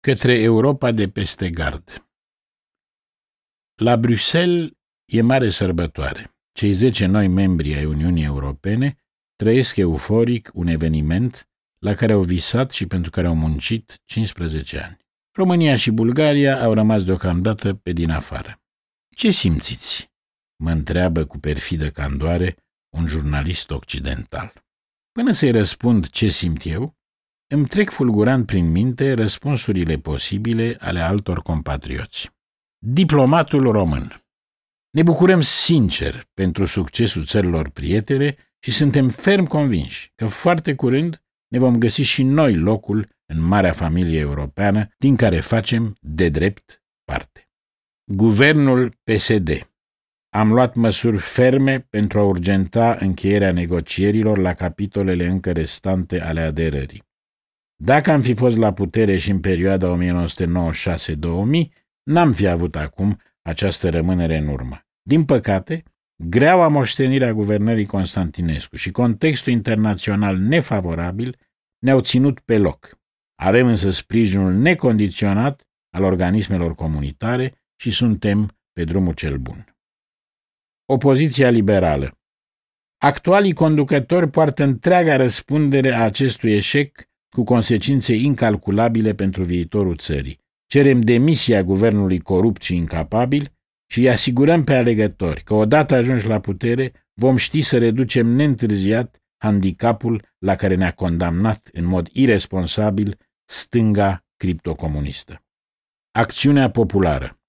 către Europa de peste gard. La Bruxelles e mare sărbătoare. Cei zece noi membri ai Uniunii Europene trăiesc euforic un eveniment la care au visat și pentru care au muncit 15 ani. România și Bulgaria au rămas deocamdată pe din afară. Ce simțiți? mă întreabă cu perfidă candoare un jurnalist occidental. Până să-i răspund ce simt eu, îmi trec fulgurant prin minte răspunsurile posibile ale altor compatrioți. Diplomatul român. Ne bucurăm sincer pentru succesul țărilor prietene și suntem ferm convinși că foarte curând ne vom găsi și noi locul în marea familie europeană din care facem de drept parte. Guvernul PSD am luat măsuri ferme pentru a urgenta încheierea negocierilor la capitolele încă restante ale aderării. Dacă am fi fost la putere și în perioada 1996-2000, n-am fi avut acum această rămânere în urmă. Din păcate, greaua moștenire a guvernării Constantinescu și contextul internațional nefavorabil ne-au ținut pe loc. Avem însă sprijinul necondiționat al organismelor comunitare și suntem pe drumul cel bun. Opoziția liberală Actualii conducători poartă întreaga răspundere a acestui eșec cu consecințe incalculabile pentru viitorul țării. Cerem demisia guvernului corupt și incapabil și îi asigurăm pe alegători că odată ajunși la putere vom ști să reducem neîntârziat handicapul la care ne-a condamnat în mod irresponsabil stânga criptocomunistă. Acțiunea populară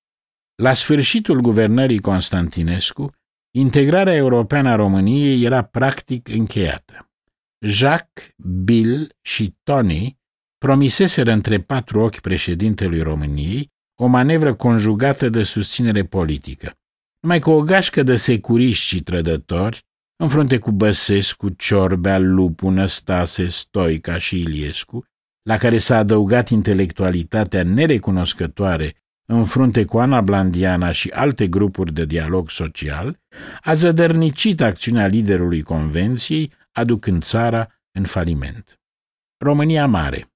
La sfârșitul guvernării Constantinescu, integrarea europeană a României era practic încheiată. Jacques, Bill și Tony promiseseră între patru ochi președintelui României o manevră conjugată de susținere politică. Numai că o gașcă de securiști și trădători, în frunte cu Băsescu, Ciorbea, Lupu, Năstase, Stoica și Iliescu, la care s-a adăugat intelectualitatea nerecunoscătoare în frunte cu Ana Blandiana și alte grupuri de dialog social, a zădărnicit acțiunea liderului convenției, aducând țara în faliment. România Mare.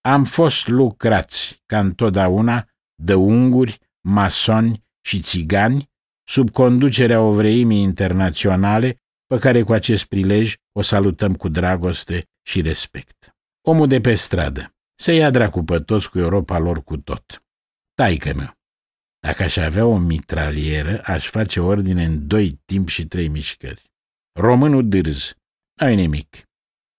Am fost lucrați, ca întotdeauna, de unguri, masoni și țigani, sub conducerea ovreimii internaționale, pe care cu acest prilej o salutăm cu dragoste și respect. Omul de pe stradă. Se ia dracu pe toți cu Europa lor cu tot. Taică meu. Dacă aș avea o mitralieră, aș face ordine în doi timp și trei mișcări. Românul dârz. Ai nimic.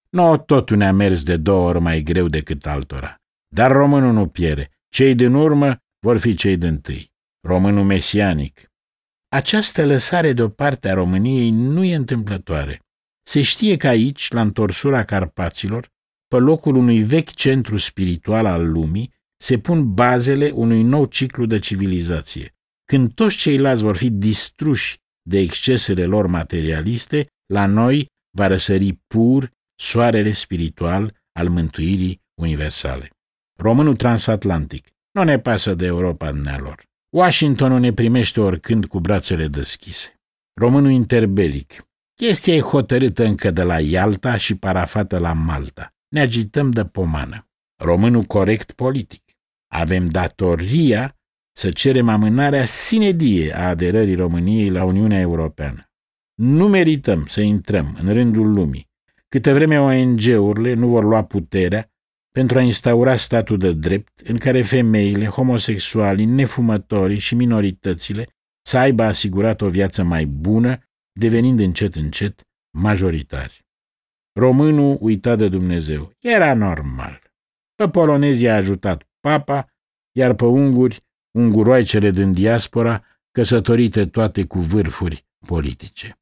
No, totul ne-a mers de două ori mai greu decât altora. Dar românul nu pierde. Cei din urmă vor fi cei din tâi. Românul mesianic. Această lăsare deoparte a României nu e întâmplătoare. Se știe că aici, la întorsura Carpaților, pe locul unui vechi centru spiritual al lumii, se pun bazele unui nou ciclu de civilizație. Când toți ceilalți vor fi distruși de excesele lor materialiste, la noi va răsări pur soarele spiritual al mântuirii universale. Românul transatlantic. Nu ne pasă de Europa lor. Washingtonul ne primește oricând cu brațele deschise. Românul interbelic. Chestia e hotărâtă încă de la Ialta și parafată la Malta. Ne agităm de pomană. Românul corect politic. Avem datoria să cerem amânarea sinedie a aderării României la Uniunea Europeană. Nu merităm să intrăm în rândul lumii câte vreme ONG-urile nu vor lua puterea pentru a instaura statul de drept în care femeile, homosexualii, nefumătorii și minoritățile să aibă asigurat o viață mai bună, devenind încet încet majoritari. Românul uita de Dumnezeu. Era normal. Pe polonezii a ajutat papa, iar pe unguri, unguroaicele din diaspora, căsătorite toate cu vârfuri politice.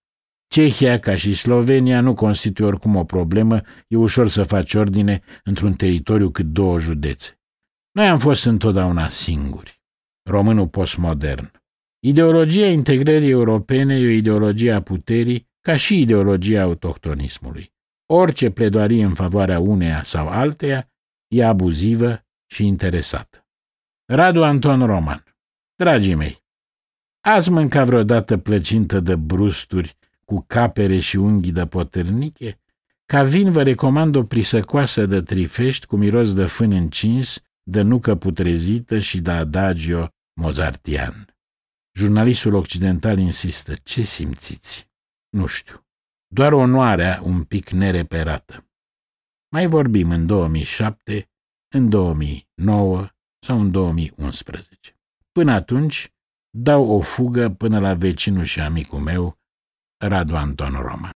Cehia, ca și Slovenia, nu constituie oricum o problemă, e ușor să faci ordine într-un teritoriu cât două județe. Noi am fost întotdeauna singuri. Românul postmodern. Ideologia integrării europene e o ideologie a puterii, ca și ideologia autohtonismului. Orice pledoarie în favoarea uneia sau alteia e abuzivă și interesată. Radu Anton Roman Dragii mei, ați mâncat vreodată plăcintă de brusturi cu capere și unghii de potârniche? Ca vin vă recomand o prisăcoasă de trifești cu miros de fân încins de nucă putrezită și de adagio mozartian. Jurnalistul occidental insistă. Ce simțiți? Nu știu. Doar onoarea un pic nereperată. Mai vorbim în 2007, în 2009 sau în 2011. Până atunci, dau o fugă până la vecinul și amicul meu, Radu Anton Roman.